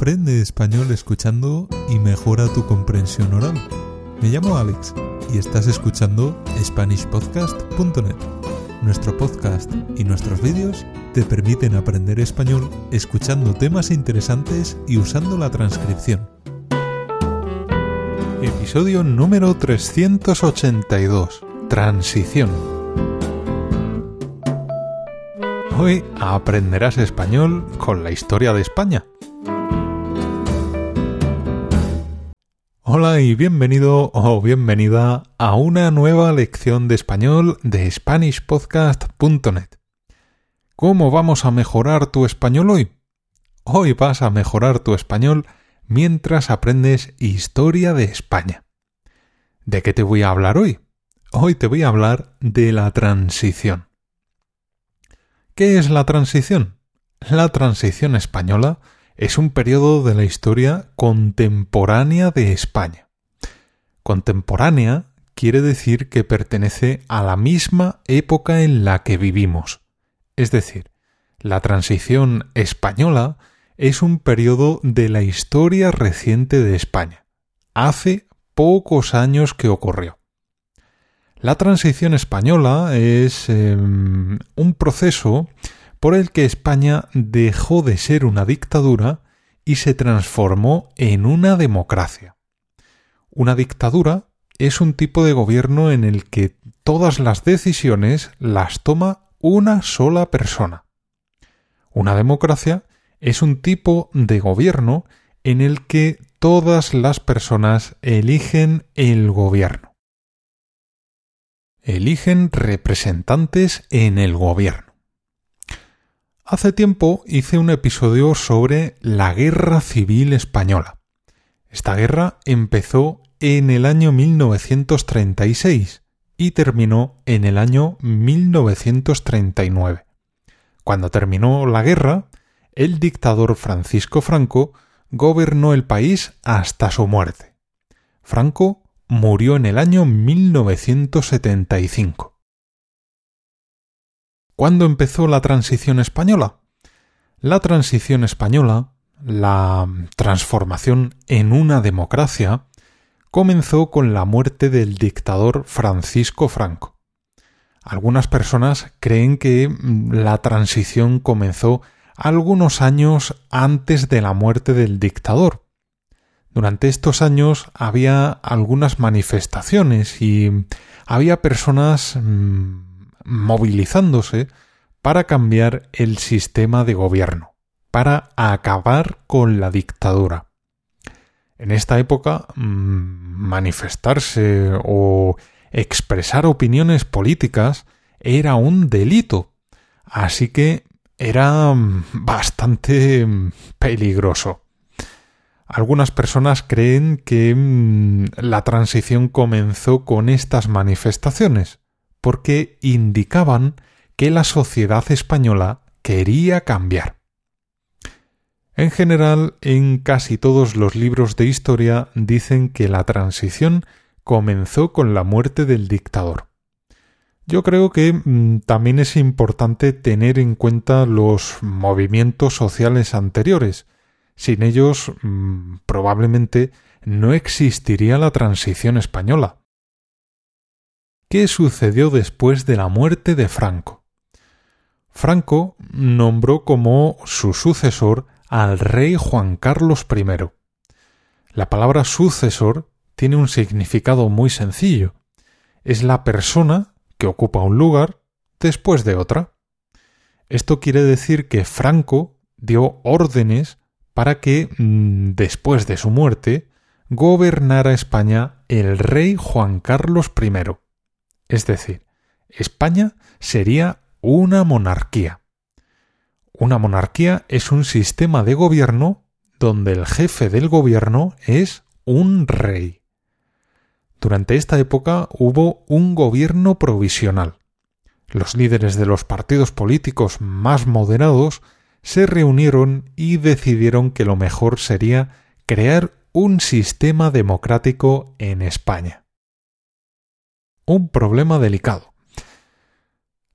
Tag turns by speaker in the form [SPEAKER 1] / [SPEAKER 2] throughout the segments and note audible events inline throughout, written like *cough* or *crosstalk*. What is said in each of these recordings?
[SPEAKER 1] Aprende español escuchando y mejora tu comprensión oral. Me llamo Alex y estás escuchando SpanishPodcast.net. Nuestro podcast y nuestros vídeos te permiten aprender español escuchando temas interesantes y usando la transcripción. Episodio número 382. Transición. Hoy aprenderás español con la historia de España. Hola y bienvenido o bienvenida a una nueva lección de español de SpanishPodcast.net. ¿Cómo vamos a mejorar tu español hoy? Hoy vas a mejorar tu español mientras aprendes historia de España. ¿De qué te voy a hablar hoy? Hoy te voy a hablar de la transición. ¿Qué es la transición? La transición española es un periodo de la historia contemporánea de España. Contemporánea quiere decir que pertenece a la misma época en la que vivimos. Es decir, la transición española es un periodo de la historia reciente de España. Hace pocos años que ocurrió. La transición española es em, un proceso por el que España dejó de ser una dictadura y se transformó en una democracia. Una dictadura es un tipo de gobierno en el que todas las decisiones las toma una sola persona. Una democracia es un tipo de gobierno en el que todas las personas eligen el gobierno eligen representantes en el gobierno. Hace tiempo hice un episodio sobre la Guerra Civil Española. Esta guerra empezó en el año 1936 y terminó en el año 1939. Cuando terminó la guerra, el dictador Francisco Franco gobernó el país hasta su muerte. Franco murió en el año 1975. ¿Cuándo empezó la transición española? La transición española, la transformación en una democracia, comenzó con la muerte del dictador Francisco Franco. Algunas personas creen que mm, la transición comenzó algunos años antes de la muerte del dictador, durante estos años había algunas manifestaciones y había personas mm, movilizándose para cambiar el sistema de gobierno, para acabar con la dictadura. En esta época, mm, manifestarse o expresar opiniones políticas era un delito, así que era mm, bastante peligroso. Algunas personas creen que mm, la transición comenzó con estas manifestaciones, porque indicaban que la sociedad española quería cambiar. En general, en casi todos los libros de historia dicen que la transición comenzó con la muerte del dictador. Yo creo que mm, también es importante tener en cuenta los movimientos sociales anteriores, sin ellos mm, probablemente no existiría la transición española. ¿Qué sucedió después de la muerte de Franco? Franco nombró como su sucesor al rey Juan Carlos I. La palabra sucesor tiene un significado muy sencillo. Es la persona que ocupa un lugar después de otra. Esto quiere decir que Franco dio órdenes para que, mm, después de su muerte, gobernara España el rey Juan Carlos I. Es decir, España sería una monarquía. Una monarquía es un sistema de gobierno donde el jefe del gobierno es un rey. Durante esta época hubo un gobierno provisional. Los líderes de los partidos políticos más moderados se reunieron y decidieron que lo mejor sería crear un sistema democrático en España. Un problema delicado.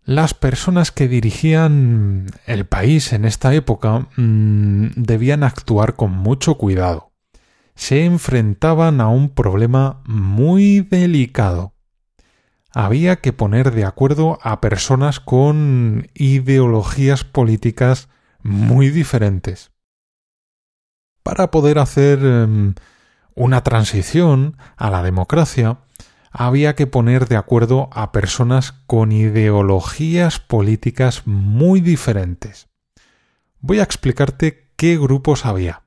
[SPEAKER 1] Las personas que dirigían el país en esta época mm, debían actuar con mucho cuidado. Se enfrentaban a un problema muy delicado. Había que poner de acuerdo a personas con ideologías políticas muy diferentes. Para poder hacer em, una transición a la democracia, había que poner de acuerdo a personas con ideologías políticas muy diferentes. Voy a explicarte qué grupos había.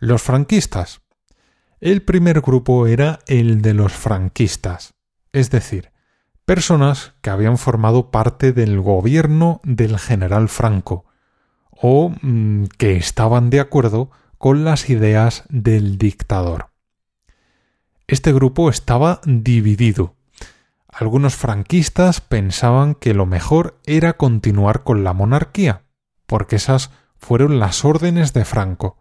[SPEAKER 1] Los franquistas. El primer grupo era el de los franquistas, es decir, personas que habían formado parte del gobierno del general Franco, o mm, que estaban de acuerdo con las ideas del dictador. Este grupo estaba dividido. Algunos franquistas pensaban que lo mejor era continuar con la monarquía, porque esas fueron las órdenes de Franco.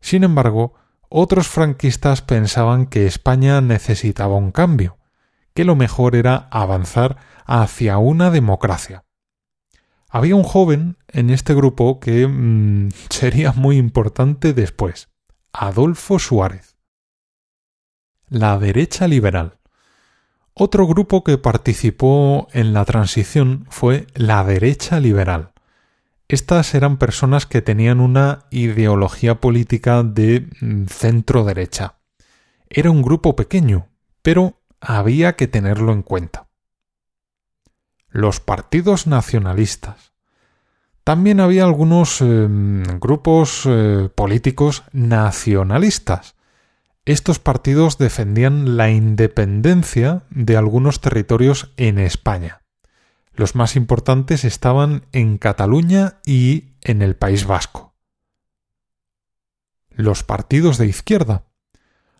[SPEAKER 1] Sin embargo, otros franquistas pensaban que España necesitaba un cambio, que lo mejor era avanzar hacia una democracia. Había un joven en este grupo que mm, *laughs* sería muy importante después, Adolfo Suárez. La derecha liberal. Otro grupo que participó en la transición fue la derecha liberal. Estas eran personas que tenían una ideología política de mm, centro derecha. Era un grupo pequeño, pero había que tenerlo en cuenta los partidos nacionalistas. También había algunos em, grupos eh, políticos nacionalistas. Estos partidos defendían la independencia de algunos territorios en España. Los más importantes estaban en Cataluña y en el País Vasco. Los partidos de izquierda.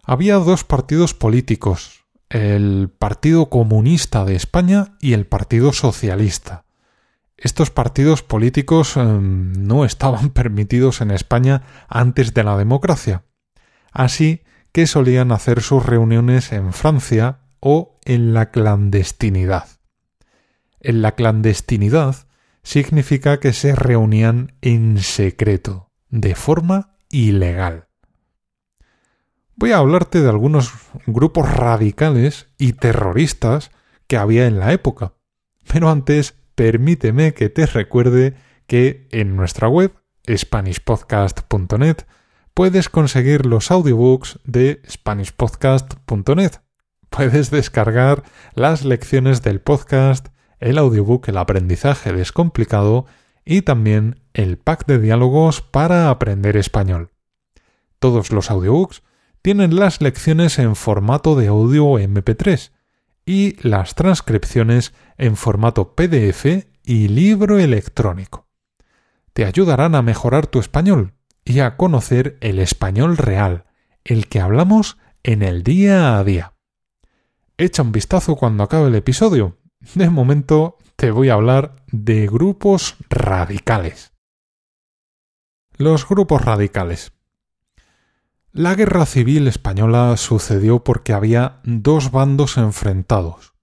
[SPEAKER 1] Había dos partidos políticos, el Partido Comunista de España y el Partido Socialista. Estos partidos políticos em, no estaban *laughs* permitidos en España antes de la democracia, así que solían hacer sus reuniones en Francia o en la clandestinidad. En la clandestinidad significa que se reunían en secreto, de forma ilegal voy a hablarte de algunos grupos radicales y terroristas que había en la época. Pero antes, permíteme que te recuerde que en nuestra web, SpanishPodcast.net, puedes conseguir los audiobooks de SpanishPodcast.net. Puedes descargar las lecciones del podcast, el audiobook El aprendizaje descomplicado y también el pack de diálogos para aprender español. Todos los audiobooks tienen las lecciones en formato de audio MP3 y las transcripciones en formato PDF y libro electrónico. Te ayudarán a mejorar tu español y a conocer el español real, el que hablamos en el día a día. Echa un vistazo cuando acabe el episodio. De momento te voy a hablar de grupos radicales. Los grupos radicales. La guerra civil española sucedió porque había dos bandos enfrentados,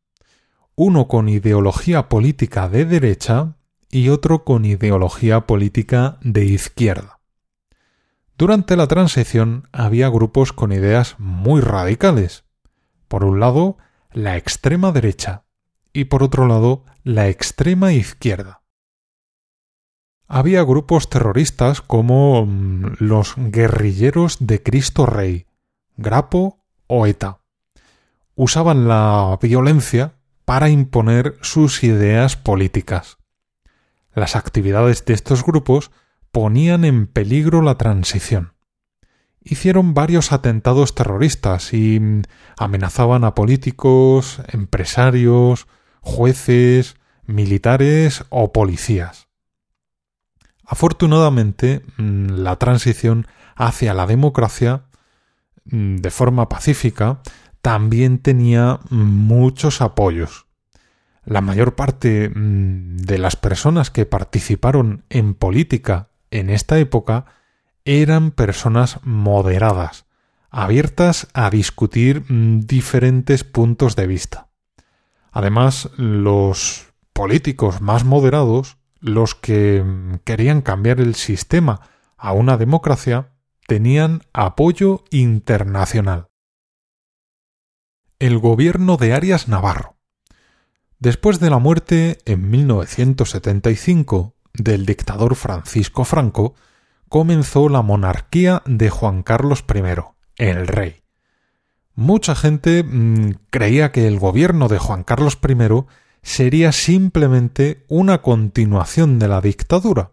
[SPEAKER 1] uno con ideología política de derecha y otro con ideología política de izquierda. Durante la transición había grupos con ideas muy radicales. Por un lado, la extrema derecha y por otro lado, la extrema izquierda había grupos terroristas como mm, los guerrilleros de Cristo Rey, Grapo o ETA. Usaban la violencia para imponer sus ideas políticas. Las actividades de estos grupos ponían en peligro la transición. Hicieron varios atentados terroristas y mm, amenazaban a políticos, empresarios, jueces, militares o policías. Afortunadamente, mm, la transición hacia la democracia mm, de forma pacífica también tenía muchos apoyos. La mayor parte de las personas que participaron en política en esta época eran personas moderadas, abiertas a discutir diferentes puntos de vista. Además, los políticos más moderados, los que mm, querían cambiar el sistema a una democracia, tenían apoyo internacional. El gobierno de Arias Navarro. Después de la muerte en 1975 del dictador Francisco Franco, comenzó la monarquía de Juan Carlos I, el rey. Mucha gente mm, creía que el gobierno de Juan Carlos I sería simplemente una continuación de la dictadura.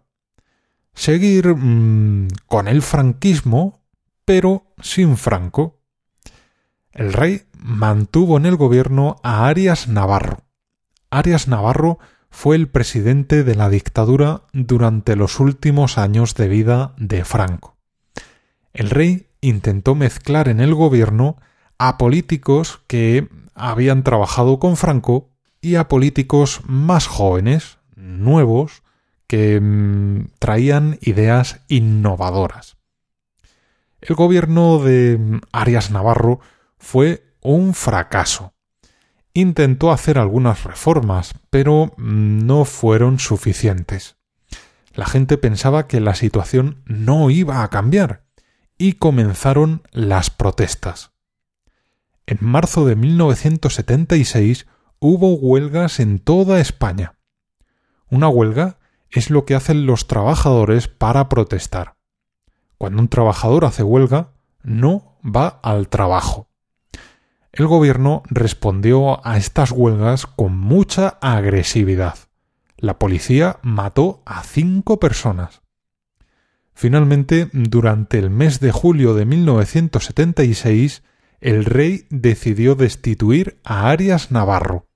[SPEAKER 1] Seguir mm, con el franquismo, pero sin Franco. El rey mantuvo en el gobierno a Arias Navarro. Arias Navarro fue el presidente de la dictadura durante los últimos años de vida de Franco. El rey intentó mezclar en el gobierno a políticos que habían trabajado con Franco y a políticos más jóvenes, nuevos, que mm, traían ideas innovadoras. El gobierno de Arias Navarro fue un fracaso. Intentó hacer algunas reformas, pero mm, no fueron suficientes. La gente pensaba que la situación no iba a cambiar y comenzaron las protestas. En marzo de 1976 hubo huelgas en toda España. Una huelga es lo que hacen los trabajadores para protestar. Cuando un trabajador hace huelga, no va al trabajo. El gobierno respondió a estas huelgas con mucha agresividad. La policía mató a cinco personas. Finalmente, durante el mes de julio de 1976, el rey decidió destituir a Arias Navarro.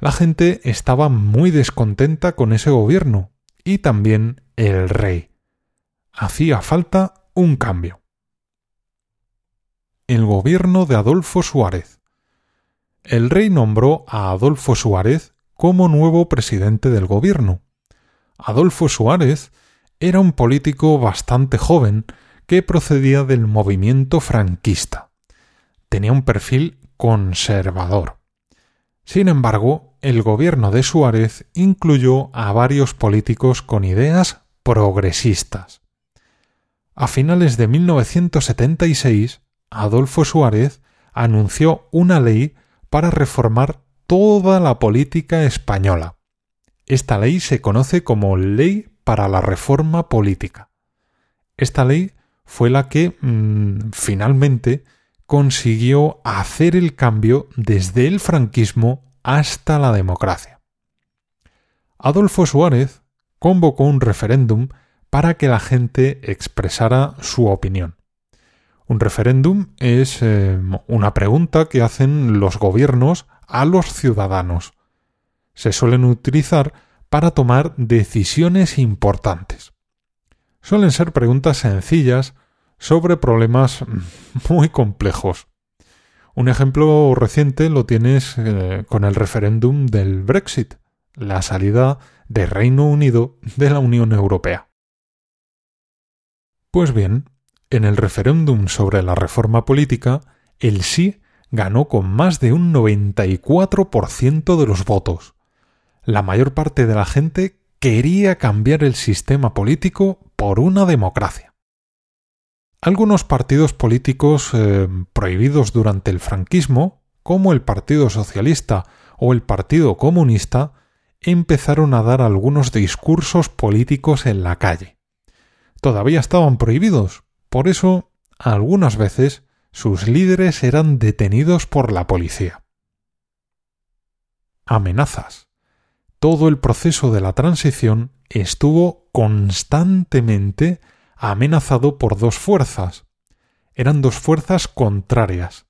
[SPEAKER 1] La gente estaba muy descontenta con ese gobierno y también el rey. Hacía falta un cambio. El gobierno de Adolfo Suárez. El rey nombró a Adolfo Suárez como nuevo presidente del gobierno. Adolfo Suárez era un político bastante joven que procedía del movimiento franquista tenía un perfil conservador. Sin embargo, el gobierno de Suárez incluyó a varios políticos con ideas progresistas. A finales de 1976, Adolfo Suárez anunció una ley para reformar toda la política española. Esta ley se conoce como Ley para la Reforma Política. Esta ley fue la que mm, finalmente consiguió hacer el cambio desde el franquismo hasta la democracia. Adolfo Suárez convocó un referéndum para que la gente expresara su opinión. Un referéndum es eh, una pregunta que hacen los gobiernos a los ciudadanos. Se suelen utilizar para tomar decisiones importantes. Suelen ser preguntas sencillas sobre problemas *laughs* muy complejos. Un ejemplo reciente lo tienes eh, con el referéndum del Brexit, la salida de Reino Unido de la Unión Europea. Pues bien, en el referéndum sobre la reforma política, el sí ganó con más de un 94% de los votos. La mayor parte de la gente quería cambiar el sistema político por una democracia. Algunos partidos políticos eh, prohibidos durante el franquismo, como el Partido Socialista o el Partido Comunista, empezaron a dar algunos discursos políticos en la calle. Todavía estaban prohibidos, por eso algunas veces sus líderes eran detenidos por la policía. Amenazas. Todo el proceso de la transición estuvo constantemente amenazado por dos fuerzas. Eran dos fuerzas contrarias.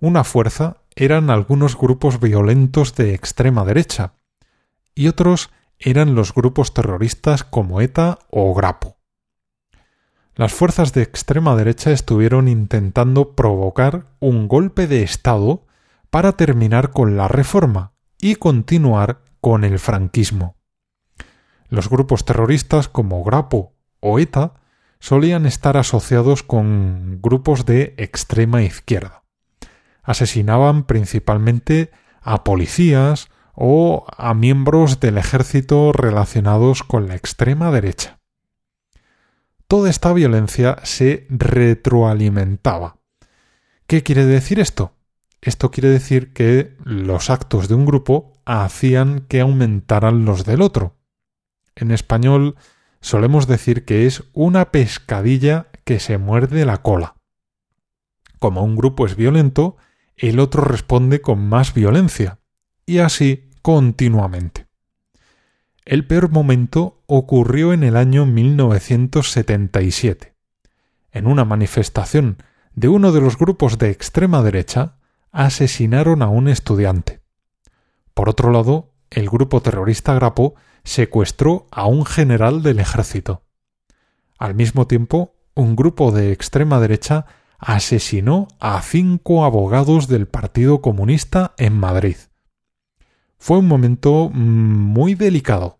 [SPEAKER 1] Una fuerza eran algunos grupos violentos de extrema derecha, y otros eran los grupos terroristas como ETA o Grapo. Las fuerzas de extrema derecha estuvieron intentando provocar un golpe de Estado para terminar con la reforma y continuar con el franquismo. Los grupos terroristas como Grapo o ETA solían estar asociados con grupos de extrema izquierda. Asesinaban principalmente a policías o a miembros del ejército relacionados con la extrema derecha. Toda esta violencia se retroalimentaba. ¿Qué quiere decir esto? Esto quiere decir que los actos de un grupo hacían que aumentaran los del otro. En español solemos decir que es una pescadilla que se muerde la cola. Como un grupo es violento, el otro responde con más violencia, y así continuamente. El peor momento ocurrió en el año 1977. En una manifestación de uno de los grupos de extrema derecha, asesinaron a un estudiante. Por otro lado, el grupo terrorista Grapo secuestró a un general del ejército. Al mismo tiempo, un grupo de extrema derecha asesinó a cinco abogados del Partido Comunista en Madrid. Fue un momento mm, muy delicado.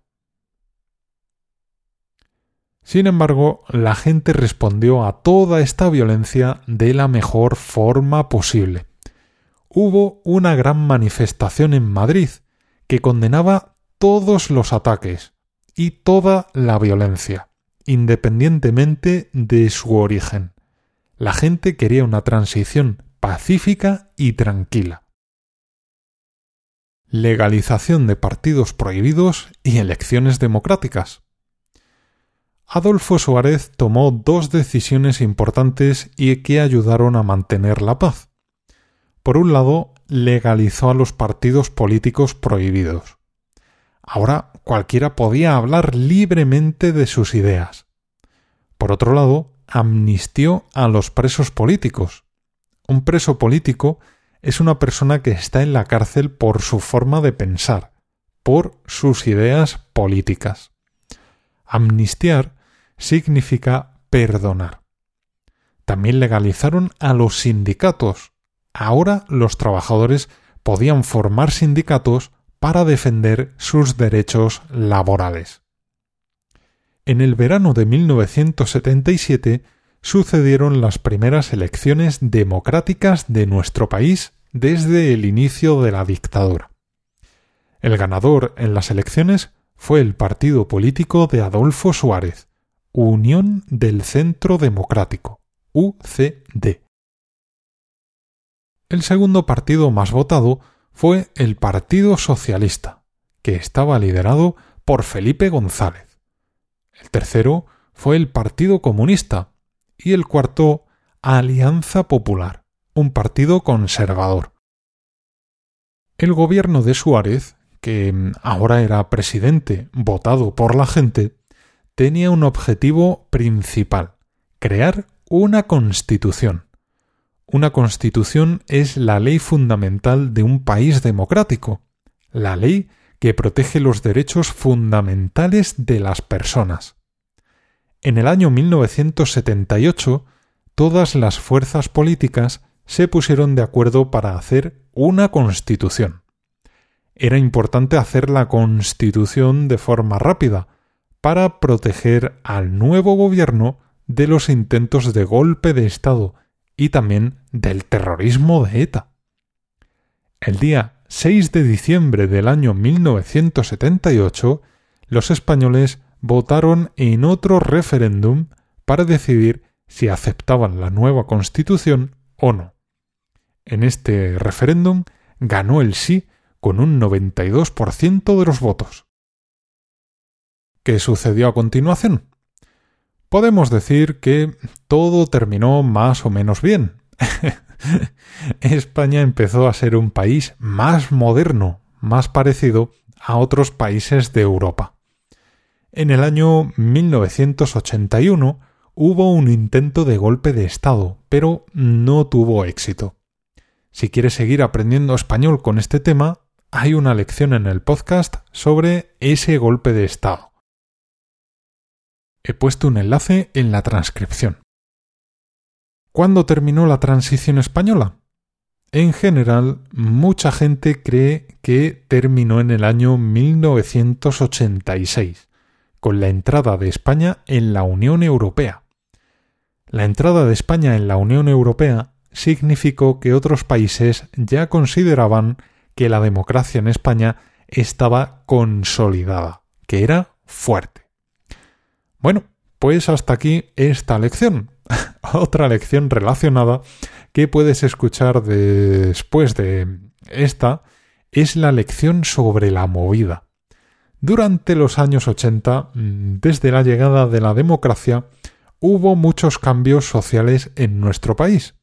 [SPEAKER 1] Sin embargo, la gente respondió a toda esta violencia de la mejor forma posible. Hubo una gran manifestación en Madrid que condenaba todos los ataques y toda la violencia, independientemente de su origen. La gente quería una transición pacífica y tranquila. Legalización de partidos prohibidos y elecciones democráticas. Adolfo Suárez tomó dos decisiones importantes y que ayudaron a mantener la paz. Por un lado, legalizó a los partidos políticos prohibidos. Ahora cualquiera podía hablar libremente de sus ideas. Por otro lado, amnistió a los presos políticos. Un preso político es una persona que está en la cárcel por su forma de pensar, por sus ideas políticas. Amnistiar significa perdonar. También legalizaron a los sindicatos. Ahora los trabajadores podían formar sindicatos para defender sus derechos laborales. En el verano de 1977 sucedieron las primeras elecciones democráticas de nuestro país desde el inicio de la dictadura. El ganador en las elecciones fue el partido político de Adolfo Suárez, Unión del Centro Democrático, UCD. El segundo partido más votado fue el Partido Socialista, que estaba liderado por Felipe González. El tercero fue el Partido Comunista y el cuarto Alianza Popular, un partido conservador. El gobierno de Suárez, que ahora era presidente votado por la gente, tenía un objetivo principal, crear una constitución. Una constitución es la ley fundamental de un país democrático, la ley que protege los derechos fundamentales de las personas. En el año 1978, todas las fuerzas políticas se pusieron de acuerdo para hacer una constitución. Era importante hacer la constitución de forma rápida, para proteger al nuevo gobierno de los intentos de golpe de Estado y también del terrorismo de ETA. El día 6 de diciembre del año 1978, los españoles votaron en otro referéndum para decidir si aceptaban la nueva constitución o no. En este referéndum ganó el sí con un 92% de los votos. ¿Qué sucedió a continuación? Podemos decir que todo terminó más o menos bien. *laughs* España empezó a ser un país más moderno, más parecido a otros países de Europa. En el año 1981 hubo un intento de golpe de Estado, pero no tuvo éxito. Si quieres seguir aprendiendo español con este tema, hay una lección en el podcast sobre ese golpe de Estado. He puesto un enlace en la transcripción. ¿Cuándo terminó la transición española? En general, mucha gente cree que terminó en el año 1986, con la entrada de España en la Unión Europea. La entrada de España en la Unión Europea significó que otros países ya consideraban que la democracia en España estaba consolidada, que era fuerte. Bueno, pues hasta aquí esta lección. *laughs* Otra lección relacionada que puedes escuchar después de esta es la lección sobre la movida. Durante los años 80, mm, desde la llegada de la democracia, hubo muchos cambios sociales en nuestro país.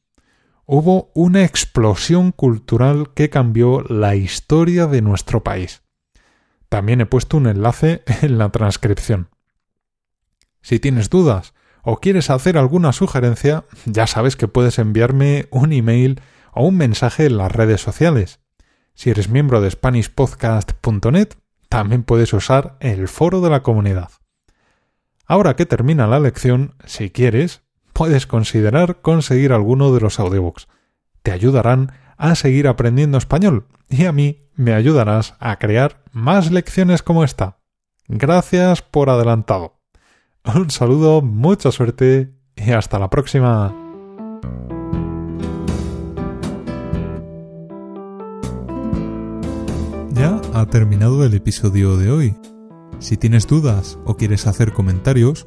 [SPEAKER 1] Hubo una explosión cultural que cambió la historia de nuestro país. También he puesto un enlace *laughs* en la transcripción. Si tienes dudas o quieres hacer alguna sugerencia, ya sabes que puedes enviarme un email o un mensaje en las redes sociales. Si eres miembro de SpanishPodcast.net, también puedes usar el foro de la comunidad. Ahora que termina la lección, si quieres, puedes considerar conseguir alguno de los audiobooks. Te ayudarán a seguir aprendiendo español y a mí me ayudarás a crear más lecciones como esta. Gracias por adelantado. Un saludo, mucha suerte y hasta la próxima. ha terminado el episodio de hoy. Si tienes dudas o quieres hacer comentarios,